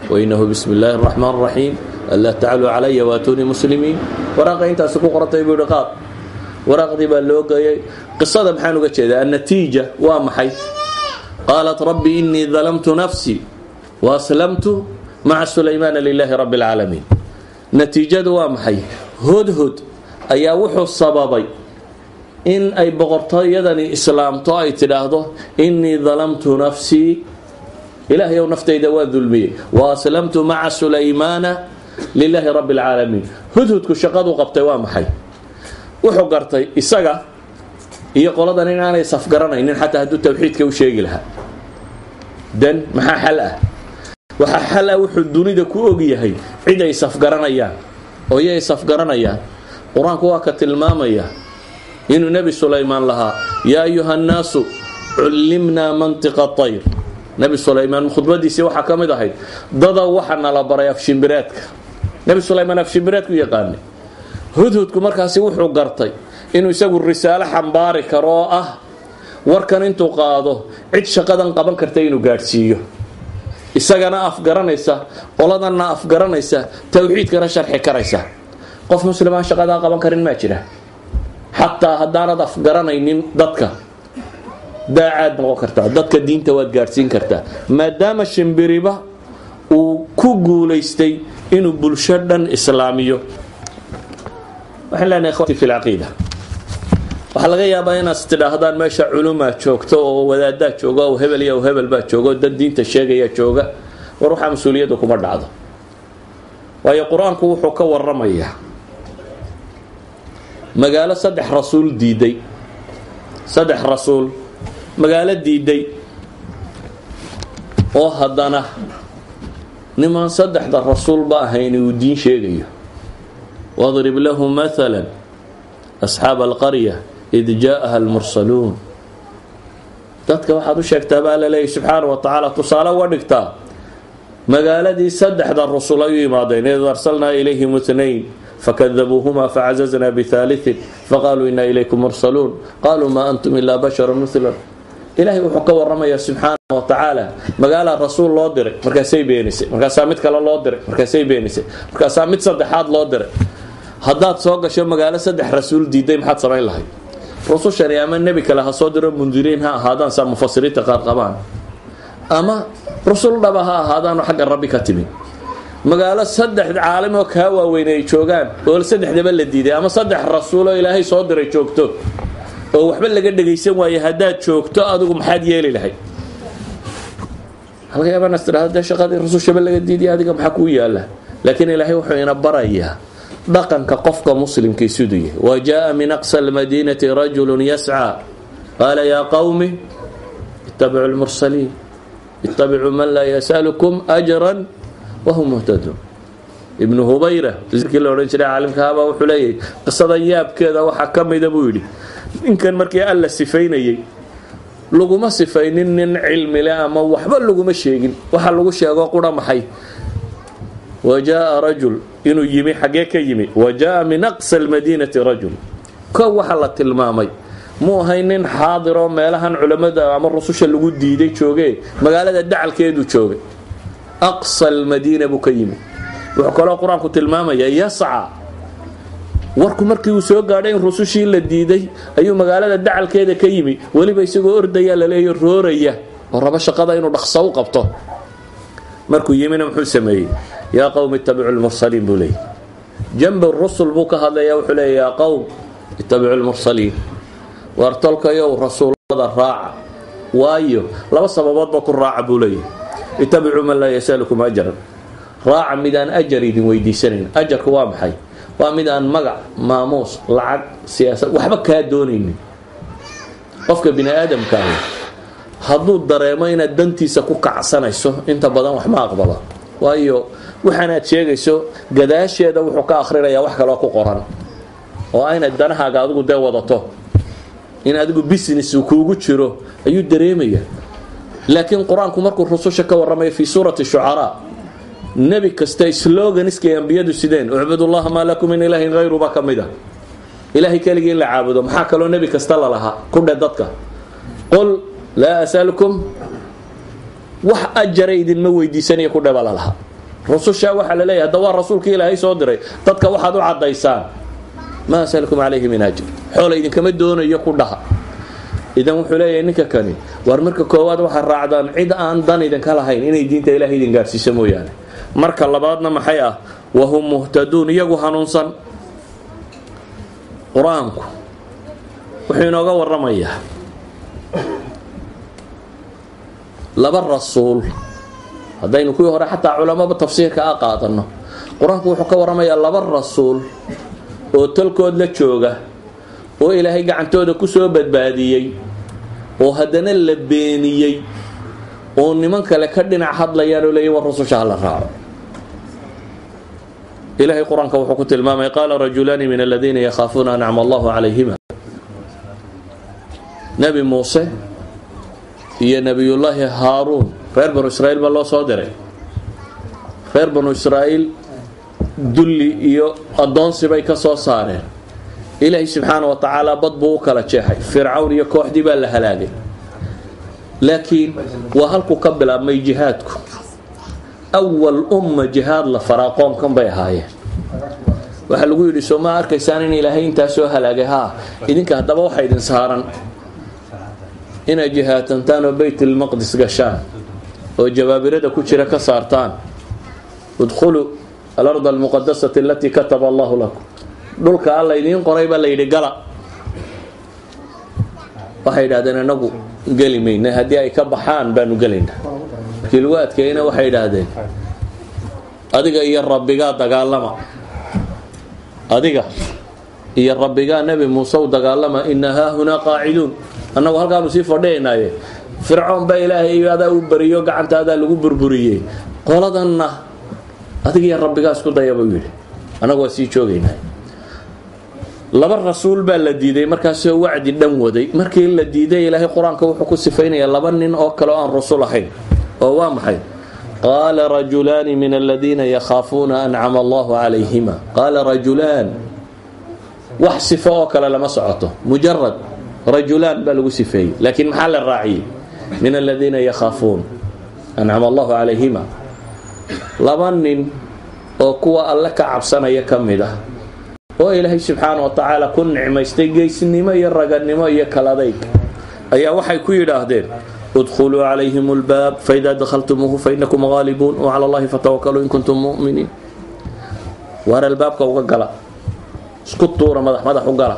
wainahu bismi illaahi araxmaan araxiim anlaa tacaluu calaya waatuunii muslimiin. Waraaqa intaasi ku qorantay buu yihi qaad waraaqdii baa loo geeyay qisada maxaan uga jeedaa annatiija waa maxay qaalat rabbi inii dalamtu nafsii waaslamtu maca sulaymaana lilaahi rabbi اlcaalamiin natiijadu waa maxay? hodhod ayaa wuxuu sababay in ay boqortooyadani islaamto ay tidhaahdo inii dalamtu nafsii ilaahay ow naftayda waa dulmiyey wa aslamtu maca sulaymaana lilaahi rabbi اlcaalamiin hudhudku shaqadu qabtay waa maxay wuxuu gartay isaga iyo qoladan in aanay safgaranaynin xataa hadduu tawxiidka u sheegi lahaa. Dan maxaa xal ah? Waxaa xal ah wuxuu dunida ku og yahay cid ay safgaranayaan. Oo iyay safgaranayaan. Qur'aanku waa ka tilmaamaya inuu nebi sulaymaan lahaa yaa ayuha nnaasu cullimnaa mantiqa tayr. Nebi sulaymaan khudbadiisii waxaa ka mid ahayd dada waxa nala baray afshimbireedka nebi sulaymaan afshimbireedku yaqaanay. Hudhudku markaasi wuxuu gartay inuu isagu risaalo xambaari karo oo ah warkan intuu qaado cid shaqadan qaban karta inuu gaadhsiiyo. Isagana afgaranaysa qoladanna afgaranaysa towxiidkana sharxi karaysa. Qof muslimaan shaqadaa qaban karin maa jira. Xataa haddaanad afgaranaynin dadka daacaad noqon kartaa dadka diinta waad gaadhsiin kartaa maadaama shimbiriba uu ku guulaystay inuu bulsho dhan islaamiyo. Waxaan leenahay ikhwati fi lcaqiida waxaa laga yaabaa inaad tidhaahdaan meesha culumaa joogto oo wadaadaa jooga oo hebel iyo hebel baa jooga oo dad diinta sheegaya jooga war waxaa mas'uuliyaddu kuma dhacdo. Waayo qur'aanku wuxuu ka waramayaa magaalo saddex rasuul diiday. Saddex rasuul. Magaalo diiday. Oo haddana nimaan saddexda rasuulba ahayn uu diin sheegayo. Wadrib lahu maala asxaaba alqarya id jaa'aha almursaluun dadka waxaad u sheegtaa baa la subxaana wa tacaala tusaale uga dhigtaa magaaladii saddexda rusul ay u yimaadeen id arsalnaa ilayhim itnayn fakadabuuhuma facazaznaa bihaaliin faqaaluu inaa ilaykum mursaluun qaluu maa antum ilaa basharu mila ilaahay wuxuu ka waramayaa subxaana wa tacaala magaalaa rasuul loo diray markaasay beenisay markaasaa mid kale loo diray markaasay beenisay markaasaa mid saddexaad loo diray. Haddaad soo gasho magaalo saddex rasuul diiday maxaad samayn lahayd rusushani ama nebi kale ha soo diro mundiriin ha ahaadaan saa mufasiriinta qaar qabaan. Ama rusul dhaba ha ahaadaanoo xagga rabbi ka timid magaalo saddex caalim oo kaa waaweyn ay joogaan oo saddexdaba la diiday ama saddex rasuul oo ilaahay soo diray joogto. Oo waxba laga dhagaysan waaye haddaad joogto adigu maxaad yeeli lahayd halka yaabanaas tidhahda dee shaqadii rasushaba laga diiday adiga maxaa kuu yaalla laakiin ilaahay wuxuu ina barayaa dhaqanka qofka muslimkii siduu yahay wa jaa min aqsa almadiinati rajulu yascaa qaala yaa qawmi ittabicuu lmursaliin ittabicuu man laa yasalukum ajran wahum muhtaduun ibnu hubayra kii la odhan jiray caalimkahabaa wuxuu leeyahay qisada yaabkeeda waxaa ka mida buu yidhi. Ninkan markii alla sifaynayey laguma sifaynin nin cilmile ama waxba laguma sheegin. Waxa lagu sheego qura maxay wa jaaa rajul inuu yimi xaggee ka yimi wa jaaa min aqsa almadiinati rajul kow waxa la tilmaamay muu ahay nin xaadiroo meelahan culammada ama rususha lagu diiday joogee magaalada dacalkeedu joogay aqsa almadiina buu ka yimi wuxuu kaloo qur'aanku tilmaamayaa yasca warku markii uu soo gaadhay in rusushii la diiday ayuu magaalada dacalkeeda ka yimi weliba isagoo ordaya laleeyo rooraya oo rabo shaqada inuu dhaqso qabto markuu yimina muxuu sameeyey yaa qowm ittabicu lmursaliin buu leeyay jambi rusul buu ka hadlaya wuxuu leeya yaa qowm ittabicu lmursaliin waar tolkayow rasuulada raaca. Waayo laba sababoodba ku raaca buu leeyahy ittabicuu man laa yasalukum ajran. Raaca mid aan ajar idin weydiisanayn. Ajarku waa maxay? Waa mid aan magac maamuus lacag siyaasad waxba kaa doonaynin. Qofka bini aadamka ahi hadduu dareemo inaad dantiisa ku kacsanayso inta badan wax ma waxaanaad sheegayso gadaasheeda wuxuu ka akhrinayaa wax kaloo ku qoran oo ayna danahaaga adigu dee wadato. In adigu business uu kuugu jiro ayuu dareemaya laakiin qur'aanku markuu rususha ka warramaya fii suurati shucaraa nebi kasta sloganiskay ambiyadu sideen ucbudullaha maa lakum min ilaahin hayru baa ka mid a ilaahay keligii in la caabudo maxaa kaloo nebi kasta lalahaa ku dhe dadka. Qul laa asalukum wax ajara idinma weydiisanaya ku baa lalahaa rususha waxaa la leeyahy hadda waa rasuulkii ilaahay soo diray. Dadka waxaad u caddaysaan maa asalukum calayhi min ajr xoola idinkama doonayo ku dhaha idan wuxuu leeyahay ninka kani waar marka koowaad waxaad raacdaan cid aan dan idinka lahayn inay diinta ilahay idin gaadhsiiso mooyaane. Marka labaadna maxay ah? Wahum muhtaduun iyagu hanuunsan. Qur'aanku wuxuu inooga waramayaa laba rasuul haddaynu kuwii hore xataa culamaba tafsiirka a qaadano qur'aanku wuxuu ka waramayaa laba rasuul oo tolkood la jooga oo ilaahay gacantooda ku soo badbaadiyey oo haddana la beeniyey oo niman kale ka dhinac hadlayaan oo leeya war rususha hala raaco. Ilaahay qur'aanka wuxuu ku tilmaamay qaala rajulaani min aladiina yakhaafuuna ancama allahu calayhima. Nebi muuse iyo nebiyullaahi haaruun reer banu israa'iil baa loo soo diray. Reer banu israa'iil dulli iyo addoonsi bay ka soo saareen. Ilaahay subxaana wa tacaala bad buu u kala jeexay. Fircawn iyo kooxdii baa la halaagay. Laakiin waa halku ka bilaabmay jihaadku. Awal umma jihaad la faraa qoomkan bay ahaayeen. Waxaa lagu yidhi soo ma arkaysaan in ilaahay intaa soo halaagay? Haa idinka haddaba waxa idin saaran inaad jihaatantaan oo baytlmaqdis gashaan oo jabaabirada ku jira ka saartaan. Udkhuluu alarda almuqadasati alatii kataba allahu lakum. Dhulka alla idiin qoray baa la gala. Waxay yidhahdeen inagu geli haddii ay ka baxaan baanu gelaynaa markii lagu waxay yidhaahdeen adiga iyo rabbigaa dagaalama. Adiga iyo rabbigaa nebi muuse u dagaalama ina haahunaa qaaciduun. Annagu halkaanu sii fadhiyaynaaye fircoon baa ilaahay adaa u beriyo gacantaadaa lagu burburiyey. Qoladanna adiga iyo rabbigaa isku daya buu yidhi. Annagu waa sii joogaynaa. Laba rasuul baa la diiday markaasoo wacdi dhan waday. Markii la diiday ilaahay qur'aanka wuxuu ku sifaynayaa laba nin oo kale oo aan rasul ahayn. Oo waa maxay? Qaala rajulaani min aladiina yakhaafuuna ancama allahu calayhima qaala rajulaan wax sifo oo kale lama socoto. Mujarad rajulaan baa lagu sifeeyey. Laakiin maxaa min aladiina yakhaafuun ancama allahu calayhima laba nin oo kuwa alle ka cabsanaya ka mid ah oo ilaahay subxaana wa tacaala ku nicmaystay geysnimo iyo raganimo iyo kaladayg ayaa waxay ku yidhaahdeen udkhuluu calayhim lbaab faidaa dakhaltumuuhu fainakum haalibuun wacala allahi fatawakaluu in kuntum muminiin waar albaabka uga gala isku tuura madax madax u gala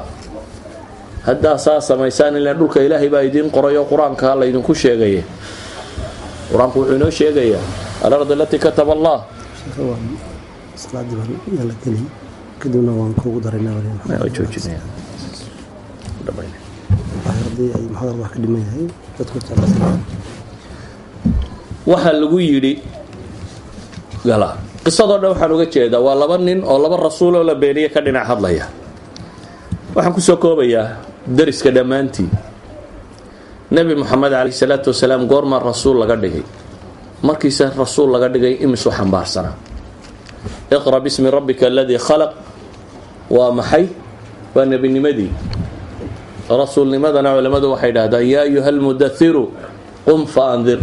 haddaa saa samaysaan ila dhulka ilaahay baa idiin qoray oo qur'aanka laydinku sheegaya qur'aanku wuxuu inoo sheegayaa alard alatii kataba allah. Waxaa lagu yidhi gala. Qisadoo dhan waxaan uga jeedaa waa laba nin oo laba rasuul oo la beeniye ka dhinac hadlaya. Waxaan ku soo koobayaa dariska dhammaantii nebi moxamed calayh salaatu wasalaam goormaa rasuul laga dhigay. Markiise rasuul laga dhigay imisuu xambaarsanaa iqra bismi rabbika aladii khalaq. Waa maxay? Waa nebinimadii. Rasuulnimadana culammadu waxay dhahdaan yaa ayuha almudairu qum fa andir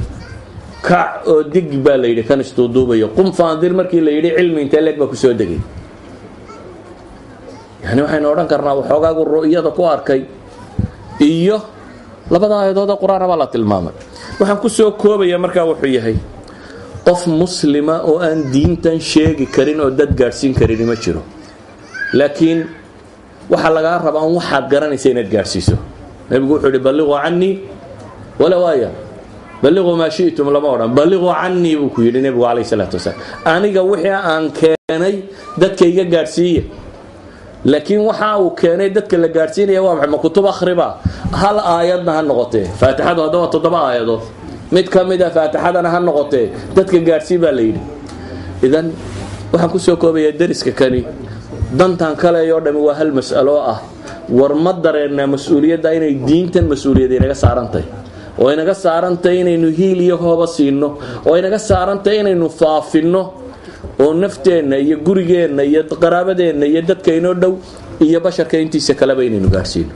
kac oo dig baa la yidhi kan isduuduubayo qum fa andir markii la yidhi cilmi intee leeg baa ku soo degay yani waxaynu odhan karnaa waxoogaagu ru'yada ku arkay iyo labada aayadoodee qur'aana baa la tilmaamay. Waxaan ku soo koobaya markaa wuxuu yahay qof muslima oo aan diintan sheegi karin oo dad gaadhsiin karin ma jiro. Laakiin waxaa lagaa rabaa un waxaad garanaysa inaad gaadhsiiso. Nebigu wuxuu ihi balliquu canii wala waaya. Balliquu maa shi'tum lama odhan. Balliquu canii buu ku yidhi nebigu calayh salaatu wasalaam. Aniga wixii aan keenay dadka iga gaadhsiiya laakiin waxa uu keenay dadka la gaadhsiinaya waa maxay ma kutub akhriba. Hal aayadna ha noqotee faatixadu hadda waa toddoba aayadood. Mid ka mid a faatixadana ha noqotee dadka gaadhsii baa la yidhi. Idan waxaan ku soo koobayaa dariska kani. Dantan kaleeyoo dhami waa hal mas'alo ah. War ma dareennaa mas'uuliyadda inay diintan mas'uuliyad inaga saarantahy oo inaga saarantahy inaynu hiil iyo hooba siino. Oo inaga saarantahy inaynu faafinno oo nafteenna iyo gurigeenna iyo qaraabadeenna iyo dadka inoo dhow iyo basharka intiisa kaleba inaynu gaadhsiino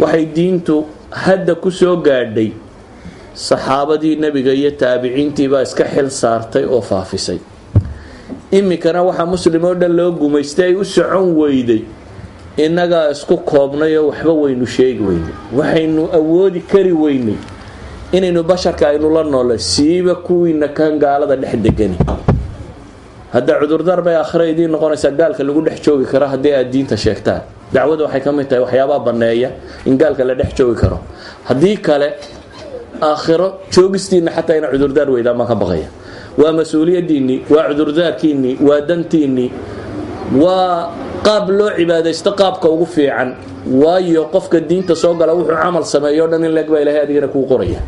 waxay diintu hadda ku soo gaadhay saxaabadii nebiga iyo taabiciintiibaa iska xil saartay oo faafisay. Iminkana waxaa muslim oo dhan loo gumaystay ay u socon weyday innagaa isku koobnay oo waxba waynu sheegi weynay waxaynu awoodi kari weynay inaynu basharka aynu la noolay siiba kuwiina kan gaalada dhex degani hadda cudurdaar bay aakhira idiin noqonaysaa gaalka lagu dhex joogi karo haddii aad diinta sheegtaan. Dacwadu waxay ka mid tahay waxyaabaa banneeya in gaalka la dhex joogi karo. Haddii kale aakhiro joogistiinna xataa ina cudurdaar weydaan baan ka baqaya. Waa mas'uuliyadiinnii waa cudurdaarkiinnii waa dantiinnii waa qaab loo cibaadaysto qaabka ugu fiican. Waayo qofka diinta soo gala wuxuu camal sameeyo o dhan in leeg baa ilahay adigana kuu qoraya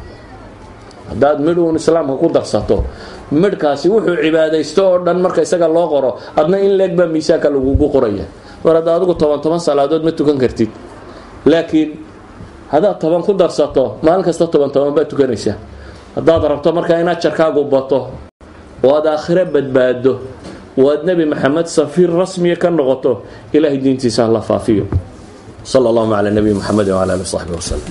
haddaad midh uun islaamka ku darsato midhkaasi wuxuu cibaadaysto oo dhan marka isaga loo qoro adna in leeg baa miisaanka lagugu qoraya. Mar hadda adigu toban toban salaadood ma tukan kartid. Laakiin haddaad toban ku darsato maalin kasta toban toban baad tukanaysaa. Haddaad rabto markaa in ajarkaagu bato oo aad aakhiro badbaado oo aad nebi maxamed safiir rasmiya ka noqoto ilahay diintiisa hala faafiyo. Sal allahuma calaa nabiyi muxamedi wala ali saxbi waslm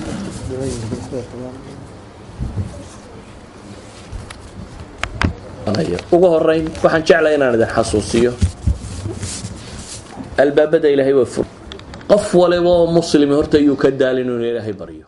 ugu horeyn waxaan jeclay inaan idin xasuusiyo. Albaabada ilaahay waa fur qof waliba oo muslimi horta ayuu ka daalin inuu ilaahay baryo